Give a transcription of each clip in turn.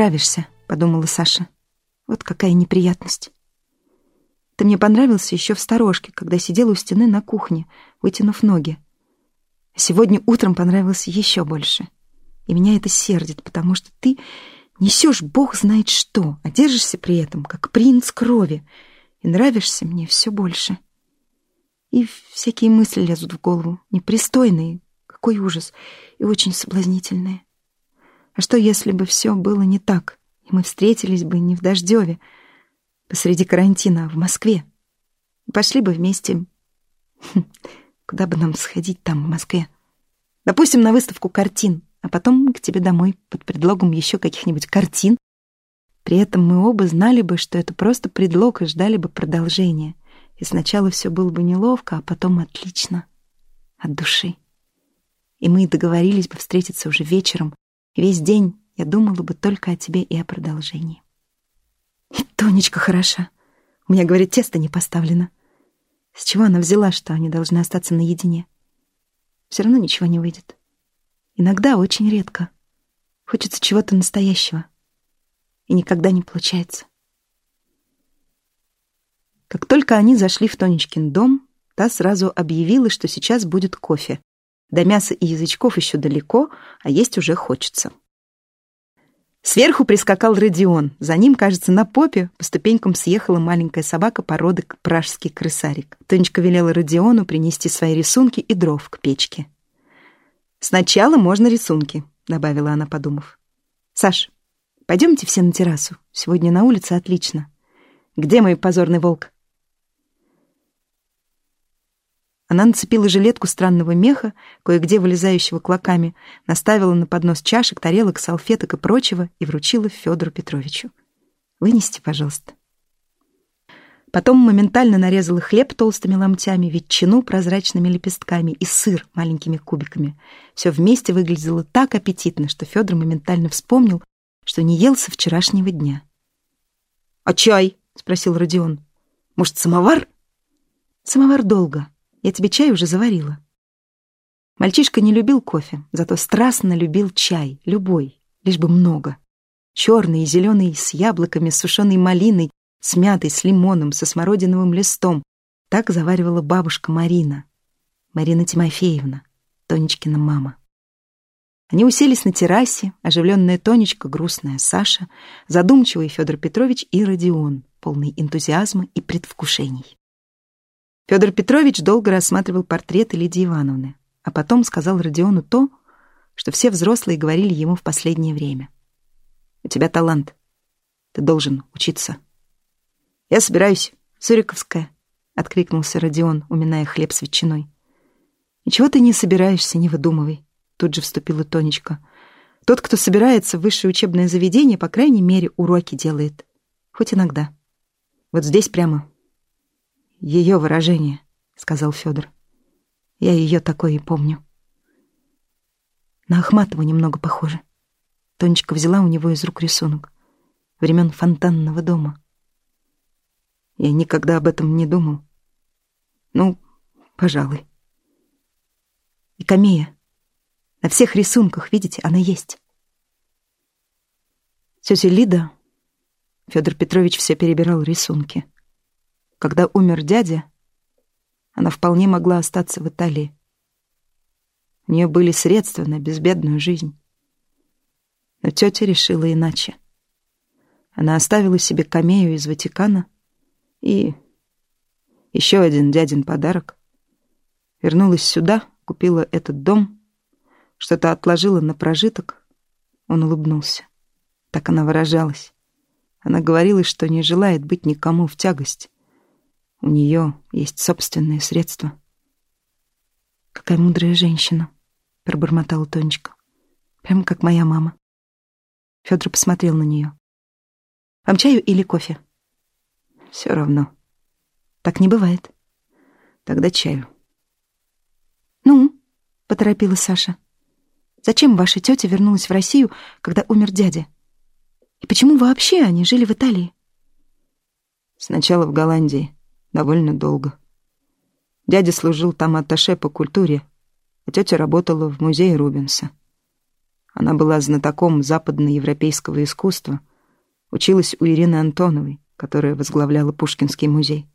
нравишься», — подумала Саша. «Вот какая неприятность». Ты мне понравился еще в сторожке, когда сидела у стены на кухне, вытянув ноги. Сегодня утром понравился еще больше. И меня это сердит, потому что ты несешь бог знает что, а держишься при этом, как принц крови, и нравишься мне все больше. И всякие мысли лезут в голову, непристойные, какой ужас, и очень соблазнительные. А что, если бы все было не так, и мы встретились бы не в Дождеве, посреди карантина, а в Москве? Пошли бы вместе... Хм, куда бы нам сходить там, в Москве? Допустим, на выставку картин, а потом к тебе домой под предлогом еще каких-нибудь картин. При этом мы оба знали бы, что это просто предлог и ждали бы продолжения. И сначала все было бы неловко, а потом отлично. От души. И мы договорились бы встретиться уже вечером. Весь день я думала бы только о тебе и о продолжении. И Тонечка хороша. У меня, говорит, тесто не поставлено. С чего она взяла, что они должны остаться наедине? Все равно ничего не выйдет. Иногда, очень редко. Хочется чего-то настоящего. И никогда не получается. Как только они зашли в Тонечкин дом, та сразу объявила, что сейчас будет кофе. До мяса и язычков еще далеко, а есть уже хочется. Сверху прискакал Родион. За ним, кажется, на попе по ступенькам съехала маленькая собака породы пражский крысарик. Тонечка велела Родиону принести свои рисунки и дров к печке. «Сначала можно рисунки», — добавила она, подумав. «Саш, пойдемте все на террасу. Сегодня на улице отлично. Где мой позорный волк?» Она нацепила жилетку странного меха, кое-где вылезающего клоками, наставила на поднос чашек, тарелок, салфеток и прочего и вручила Федору Петровичу. «Вынесите, пожалуйста». Потом моментально нарезала хлеб толстыми ломтями, ветчину прозрачными лепестками и сыр маленькими кубиками. Все вместе выглядело так аппетитно, что Федор моментально вспомнил, что не ел со вчерашнего дня. «А чай?» — спросил Родион. «Может, самовар?» «Самовар долго», я тебе чай уже заварила». Мальчишка не любил кофе, зато страстно любил чай, любой, лишь бы много. Черный и зеленый, с яблоками, с сушеной малиной, с мятой, с лимоном, со смородиновым листом. Так заваривала бабушка Марина. Марина Тимофеевна, Тонечкина мама. Они уселись на террасе, оживленная Тонечка, грустная Саша, задумчивый Федор Петрович и Родион, полный энтузиазма и предвкушений. Федор Петрович долго рассматривал портреты Лидии Ивановны, а потом сказал Родиону то, что все взрослые говорили ему в последнее время. «У тебя талант. Ты должен учиться». «Я собираюсь, Суриковская», — откликнулся Родион, уминая хлеб с ветчиной. «Ничего ты не собираешься, не выдумывай», — тут же вступила Тонечка. «Тот, кто собирается в высшее учебное заведение, по крайней мере, уроки делает. Хоть иногда. Вот здесь прямо ее выражение», — сказал Федор. «Я ее такой и помню». На Ахматова немного похоже. Тонечка взяла у него из рук рисунок. Времен фонтанного дома. Я никогда об этом не думал. Ну, пожалуй. И камея. На всех рисунках, видите, она есть. Тетя Лида... Федор Петрович все перебирал рисунки. Когда умер дядя, она вполне могла остаться в Италии. У нее были средства на безбедную жизнь. Но тетя решила иначе. Она оставила себе камею из Ватикана и еще один дядин подарок. Вернулась сюда, купила этот дом, что-то отложила на прожиток. Он улыбнулся. Так она выражалась. Она говорила, что не желает быть никому в тягость. У нее есть собственные средства. «Какая мудрая женщина», — пробормотала Тонечка. «Прямо как моя мама». Федор посмотрел на нее. «Вам чаю или кофе?» «Все равно». «Так не бывает». «Тогда чаю». «Ну?» — поторопила Саша. «Зачем ваша тетя вернулась в Россию, когда умер дядя? И почему вообще они жили в Италии?» «Сначала в Голландии», довольно долго. Дядя служил там атташе по культуре, а тетя работала в музее Рубенса. Она была знатоком западноевропейского искусства, училась у Ирины Антоновой, которая возглавляла Пушкинский музей.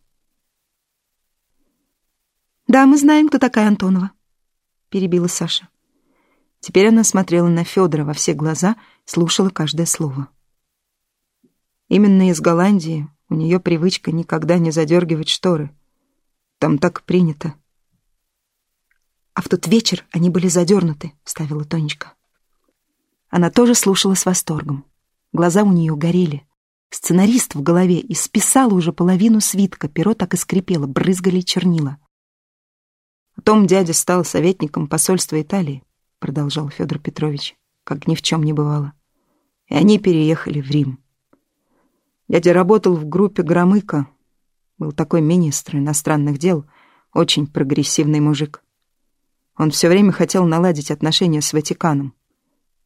«Да, мы знаем, кто такая Антонова», — перебила Саша. Теперь она смотрела на Федора во все глаза, слушала каждое слово. Именно из Голландии у нее привычка никогда не задергивать шторы. Там так принято. «А в тот вечер они были задернуты», — вставила Тонечка. Она тоже слушала с восторгом. Глаза у нее горели. Сценарист в голове исписала уже половину свитка, перо так и скрипело, брызгали чернила. Потом дядя стал советником посольства Италии, продолжал Федор Петрович, как ни в чем не бывало. И они переехали в Рим. Дядя работал в группе Громыка, был такой министр иностранных дел, очень прогрессивный мужик. Он все время хотел наладить отношения с Ватиканом.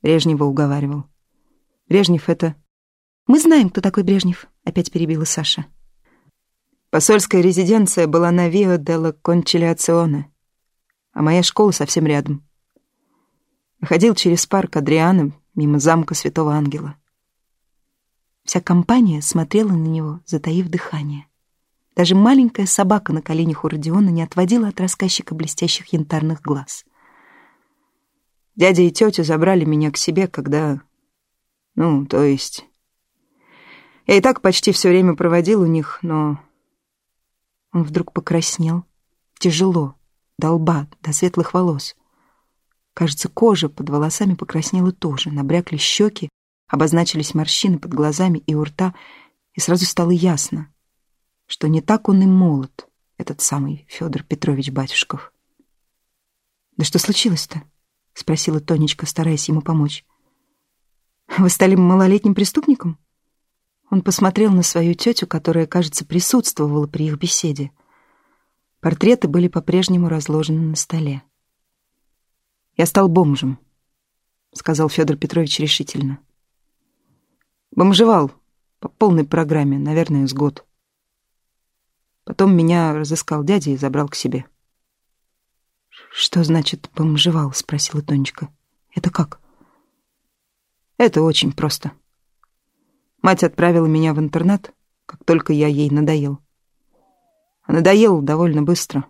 Брежнева уговаривал. Брежнев — это... «Мы знаем, кто такой Брежнев», — опять перебила Саша. Посольская резиденция была на Вио делла Кончилиационе, а моя школа совсем рядом. Ходил через парк Адриана мимо замка Святого Ангела. Вся компания смотрела на него, затаив дыхание. Даже маленькая собака на коленях у Родиона не отводила от рассказчика блестящих янтарных глаз. Дядя и тетя забрали меня к себе, когда... Ну, то есть... Я и так почти все время проводил у них, но... Он вдруг покраснел. Тяжело, до лба, до светлых волос. Кажется, кожа под волосами покраснела тоже, набрякли щеки, обозначились морщины под глазами и у рта, и сразу стало ясно, что не так он и молод, этот самый Федор Петрович Батюшков. «Да что случилось-то?» — спросила Тонечка, стараясь ему помочь. «Вы стали малолетним преступником?» Он посмотрел на свою тетю, которая, кажется, присутствовала при их беседе. Портреты были по-прежнему разложены на столе. Я стал бомжем, сказал Федор Петрович решительно. Бомжевал по полной программе, наверное, с год. Потом меня разыскал дядя и забрал к себе. «Что значит бомжевал?» — спросила Тонечка. «Это как?» «Это очень просто. Мать отправила меня в интернат, как только я ей надоел. А надоел довольно быстро.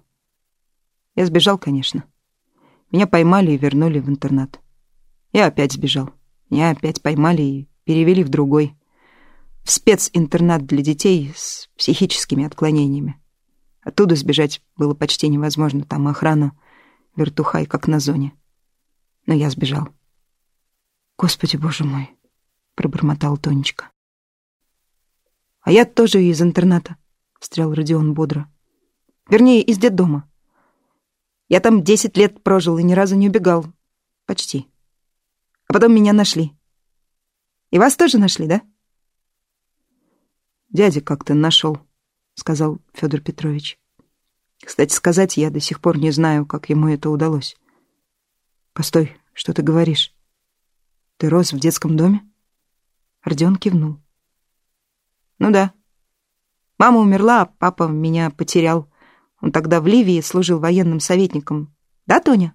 Я сбежал, конечно. Меня поймали и вернули в интернат. Я опять сбежал. Меня опять поймали и перевели в другой. В специнтернат для детей с психическими отклонениями. Оттуда сбежать было почти невозможно. Там охрана, вертухай, как на зоне. Но я сбежал. «Господи, боже мой!» — пробормотал Тонечка. «А я тоже из интерната», — встрял Родион бодро. «Вернее, из детдома. Я там десять лет прожил и ни разу не убегал. Почти. А потом меня нашли. И вас тоже нашли, да? Дядя как-то нашел, сказал Федор Петрович. Кстати сказать, я до сих пор не знаю, как ему это удалось. Постой, что ты говоришь? Ты рос в детском доме? Родион кивнул. Ну да. Мама умерла, а папа меня потерял. Он тогда в Ливии служил военным советником. Да, Тоня?»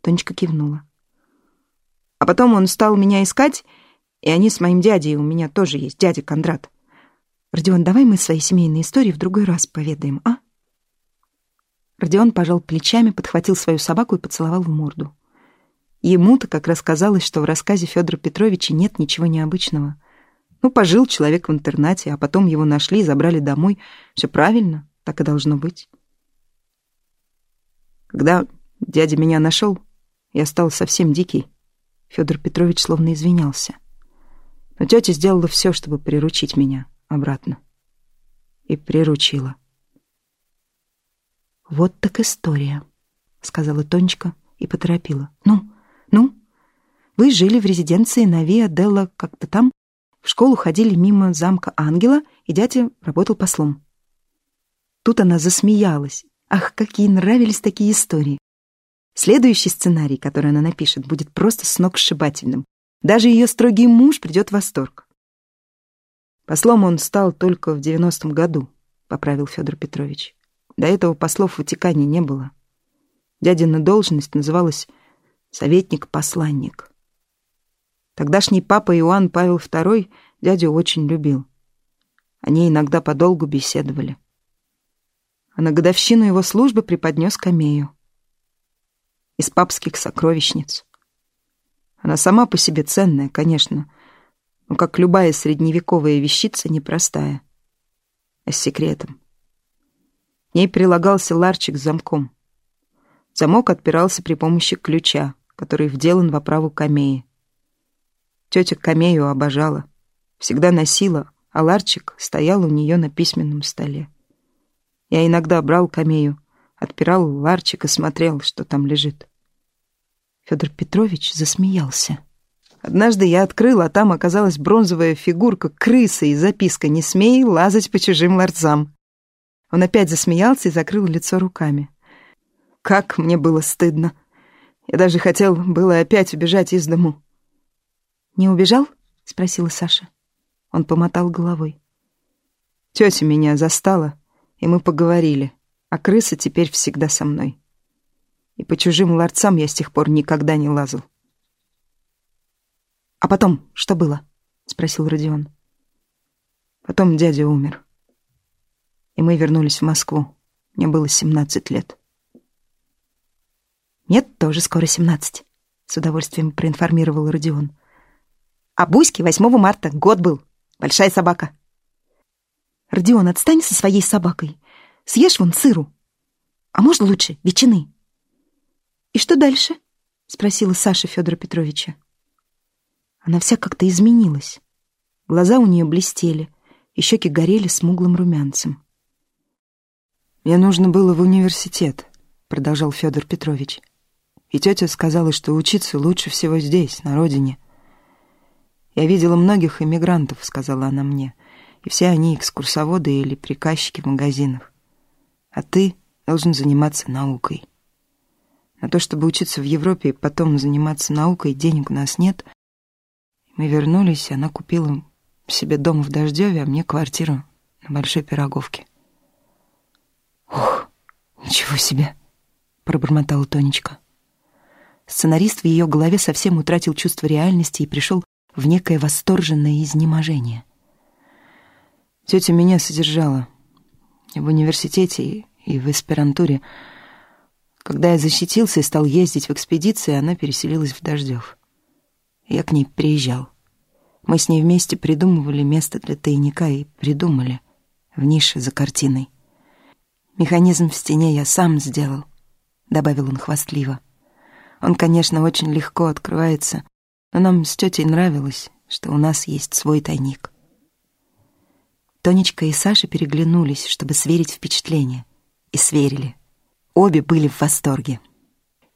Тонечка кивнула. «А потом он стал меня искать, и они с моим дядей, у меня тоже есть дядя Кондрат. Родион, давай мы свои семейные истории в другой раз поведаем, а?» Родион пожал плечами, подхватил свою собаку и поцеловал в морду. Ему-то как раз казалось, что в рассказе Федора Петровича нет ничего необычного. Ну, пожил человек в интернате, а потом его нашли и забрали домой. Все правильно. Так и должно быть. Когда дядя меня нашел, я стал совсем дикий. Федор Петрович словно извинялся. Но тетя сделала все, чтобы приручить меня обратно. И приручила. «Вот так история», — сказала Тонечка и поторопила. «Ну, ну, вы жили в резиденции на Виа Делла как-то там, в школу ходили мимо замка Ангела, и дядя работал послом. Тут она засмеялась. Ах, какие нравились такие истории. Следующий сценарий, который она напишет, будет просто сногсшибательным. Даже ее строгий муж придет в восторг. Послом он стал только в девяностом году, поправил Федор Петрович. До этого послов в Ватикане не было. Дядина должность называлась советник-посланник. Тогдашний папа Иоанн Павел II дядю очень любил. Они иногда подолгу беседовали. А на годовщину его службы преподнес камею. Из папских сокровищниц. Она сама по себе ценная, конечно, но как любая средневековая вещица непростая, а с секретом. В ней прилагался ларчик с замком. Замок отпирался при помощи ключа, который вделан в оправу камеи. Тетя камею обожала, всегда носила, а ларчик стоял у нее на письменном столе. Я иногда брал камею, отпирал ларчик и смотрел, что там лежит. Федор Петрович засмеялся. Однажды я открыл, а там оказалась бронзовая фигурка крысы и записка «Не смей лазать по чужим ларцам». Он опять засмеялся и закрыл лицо руками. Как мне было стыдно. Я даже хотел было опять убежать из дому. «Не убежал?» — спросила Саша. Он помотал головой. Тетя меня застала, и мы поговорили, а крыса теперь всегда со мной. И по чужим ларцам я с тех пор никогда не лазал. «А потом что было?» — спросил Родион. Потом дядя умер. И мы вернулись в Москву. Мне было семнадцать лет. «Нет, тоже скоро семнадцать», — с удовольствием проинформировал Родион. «А Буське 8 марта год был. Большая собака». «Родион, отстань со своей собакой. Съешь вон сыру. А можно лучше ветчины?» «И что дальше?» — спросила Саша Федора Петровича. Она вся как-то изменилась. Глаза у нее блестели, и щеки горели смуглым румянцем. «Мне нужно было в университет», — продолжал Федор Петрович. «И тетя сказала, что учиться лучше всего здесь, на родине. Я видела многих иммигрантов», — сказала она мне, «и все они экскурсоводы или приказчики в магазинах. А ты должен заниматься наукой. На то, чтобы учиться в Европе и потом заниматься наукой, денег у нас нет — мы вернулись, она купила себе дом в Дождеве, а мне квартиру на Большой Пироговке. «Ух, ничего себе!» — пробормотала Тонечка. Сценарист в ее голове совсем утратил чувство реальности и пришел в некое восторженное изнеможение. Тетя меня содержала в университете и в аспирантуре. Когда я защитился и стал ездить в экспедиции, она переселилась в Дождев. Я к ней приезжал. Мы с ней вместе придумывали место для тайника и придумали в нише за картиной. Механизм в стене я сам сделал, добавил он хвастливо. Он, конечно, очень легко открывается, но нам с тетей нравилось, что у нас есть свой тайник. Тонечка и Саша переглянулись, чтобы сверить впечатления, и сверили. Обе были в восторге.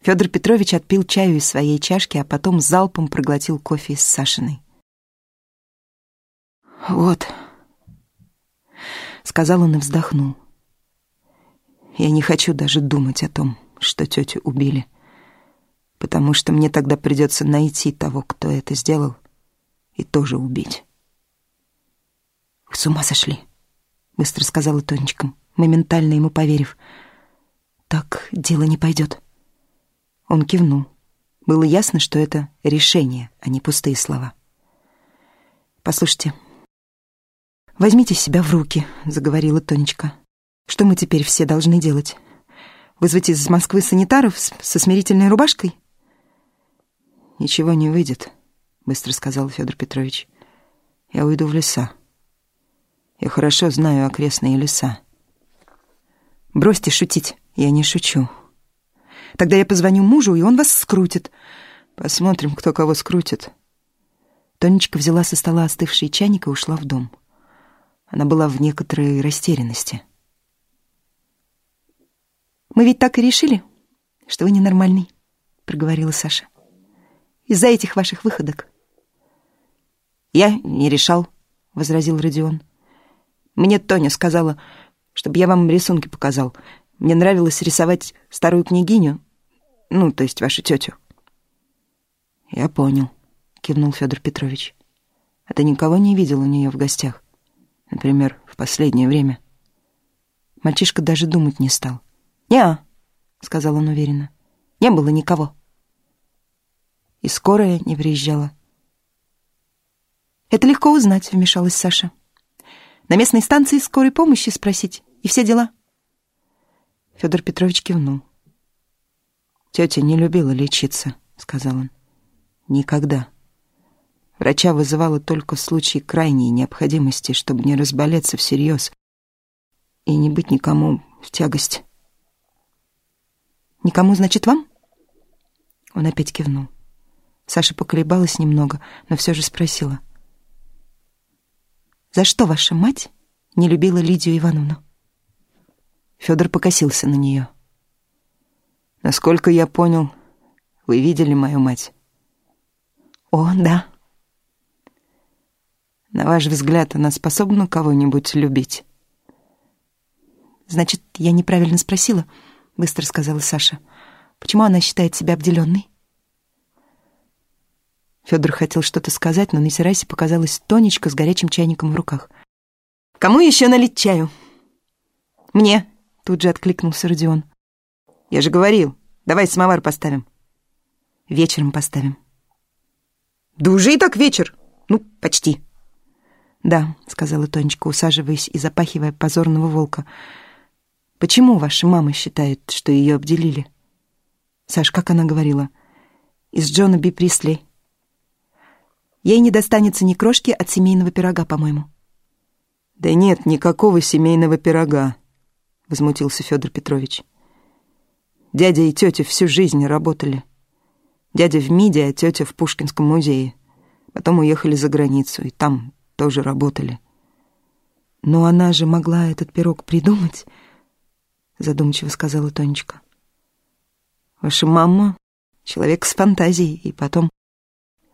Федор Петрович отпил чаю из своей чашки, а потом залпом проглотил кофе из Сашиной. «Вот», — сказал он и вздохнул. «Я не хочу даже думать о том, что тетю убили, потому что мне тогда придется найти того, кто это сделал, и тоже убить». «Вы с ума сошли», — быстро сказала Тонечка, моментально ему поверив. «Так дело не пойдет». Он кивнул. Было ясно, что это решение, а не пустые слова. «Послушайте, возьмите себя в руки», — заговорила Тонечка. «Что мы теперь все должны делать? Вызвать из Москвы санитаров со смирительной рубашкой?» «Ничего не выйдет», — быстро сказал Федор Петрович. «Я уйду в леса. Я хорошо знаю окрестные леса». «Бросьте шутить, я не шучу», Тогда я позвоню мужу, и он вас скрутит. Посмотрим, кто кого скрутит. Тонечка взяла со стола остывший чайник и ушла в дом. Она была в некоторой растерянности. «Мы ведь так и решили, что вы ненормальный», — проговорила Саша. «Из-за этих ваших выходок». «Я не решал», — возразил Родион. «Мне Тоня сказала, чтобы я вам рисунки показал. Мне нравилось рисовать старую княгиню, ну, то есть вашу тетю. Я понял, кивнул Федор Петрович. А ты никого не видел у нее в гостях? Например, в последнее время? Мальчишка даже думать не стал. «Не-а», сказал он уверенно. «Не было никого». И скорая не приезжала. Это легко узнать, вмешалась Саша. На местной станции скорой помощи спросить, и все дела. Федор Петрович кивнул. «Тетя не любила лечиться», — сказал он. «Никогда. Врача вызывала только в случае крайней необходимости, чтобы не разболеться всерьез и не быть никому в тягость». «Никому, значит, вам?» Он опять кивнул. Саша поколебалась немного, но все же спросила. «За что ваша мать не любила Лидию Ивановну?» Федор покосился на нее. «Насколько я понял, вы видели мою мать?» «О, да». «На ваш взгляд, она способна кого-нибудь любить?» «Значит, я неправильно спросила», — быстро сказала Саша. «Почему она считает себя обделенной?» Федор хотел что-то сказать, но на террасе показалась Тонечка с горячим чайником в руках. «Кому еще налить чаю?» «Мне», — тут же откликнулся Родион. «Я же говорил, давай самовар поставим». «Вечером поставим». «Да уже и так вечер. Ну, почти». «Да», — сказала Тонечка, усаживаясь и запахивая позорного волка. «Почему ваша мама считает, что ее обделили?» «Саш, как она говорила?» «Из Джона Би Присли Ей не достанется ни крошки от семейного пирога, по-моему. Да нет, никакого семейного пирога, возмутился Федор Петрович. Дядя и тетя всю жизнь работали. Дядя в МИДе, а тетя в Пушкинском музее. Потом уехали за границу, и там тоже работали. Но она же могла этот пирог придумать, задумчиво сказала Тонечка. Ваша мама — человек с фантазией, и потом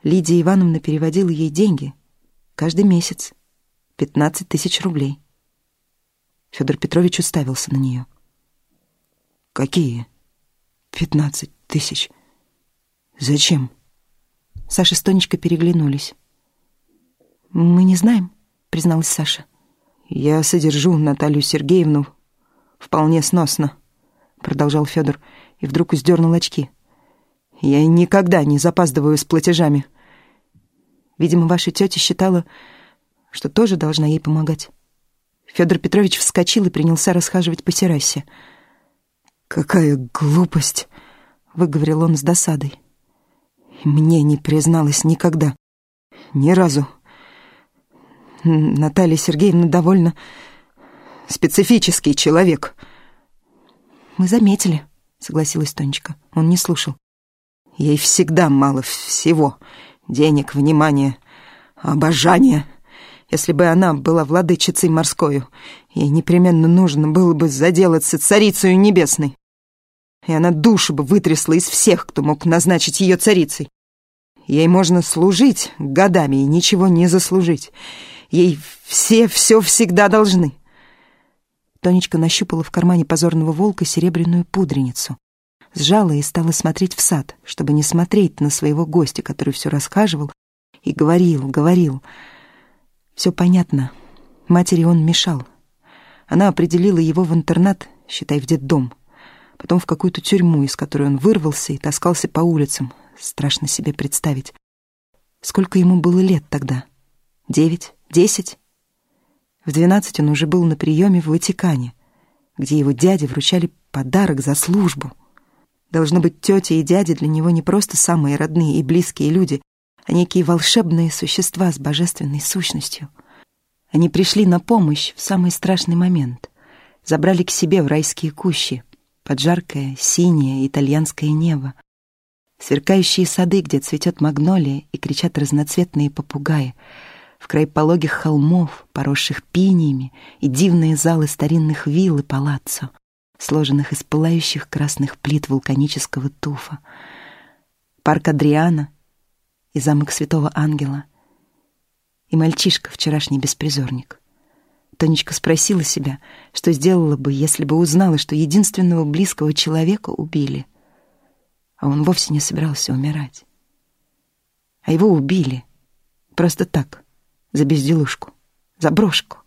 Лидия Ивановна переводила ей деньги каждый месяц. Пятнадцать тысяч рублей. Федор Петрович уставился на нее. «Какие? Пятнадцать тысяч? Зачем?» Саша с Тонечкой переглянулись. «Мы не знаем», — призналась Саша. «Я содержу Наталью Сергеевну вполне сносно», — продолжал Федор и вдруг сдернул очки. «Я никогда не запаздываю с платежами. Видимо, ваша тетя считала, что тоже должна ей помогать. Федор Петрович вскочил и принялся расхаживать по террасе. «Какая глупость!» — выговорил он с досадой. «Мне не призналась никогда. Ни разу. Наталья Сергеевна довольно специфический человек». «Мы заметили», — согласилась Тонечка. Он не слушал. «Ей всегда мало всего денег, внимания, обожания. Если бы она была владычицей морскою, ей непременно нужно было бы заделаться царицею небесной. И она душу бы вытрясла из всех, кто мог назначить ее царицей. Ей можно служить годами и ничего не заслужить. Ей все все всегда должны. Тонечка нащупала в кармане позорного волка серебряную пудреницу сжала и стала смотреть в сад, чтобы не смотреть на своего гостя, который все расхаживал и говорил, говорил. Все понятно. Матери он мешал. Она определила его в интернат, считай, в детдом. Потом в какую-то тюрьму, из которой он вырвался и таскался по улицам. Страшно себе представить. Сколько ему было лет тогда? Девять? Десять? В двенадцать он уже был на приеме в Ватикане, где его дяде вручали подарок за службу — Должно быть, тетя и дядя для него не просто самые родные и близкие люди, а некие волшебные существа с божественной сущностью. Они пришли на помощь в самый страшный момент, забрали к себе в райские кущи, под жаркое, синее итальянское небо, сверкающие сады, где цветет магнолия и кричат разноцветные попугаи, в край пологих холмов, поросших пиниями, и дивные залы старинных вилл и палаццо — сложенных из пылающих красных плит вулканического туфа, парк Адриана и замок Святого Ангела, и мальчишка, вчерашний беспризорник. Тонечка спросила себя, что сделала бы, если бы узнала, что единственного близкого человека убили, а он вовсе не собирался умирать. А его убили. Просто так, за безделушку, за брошку.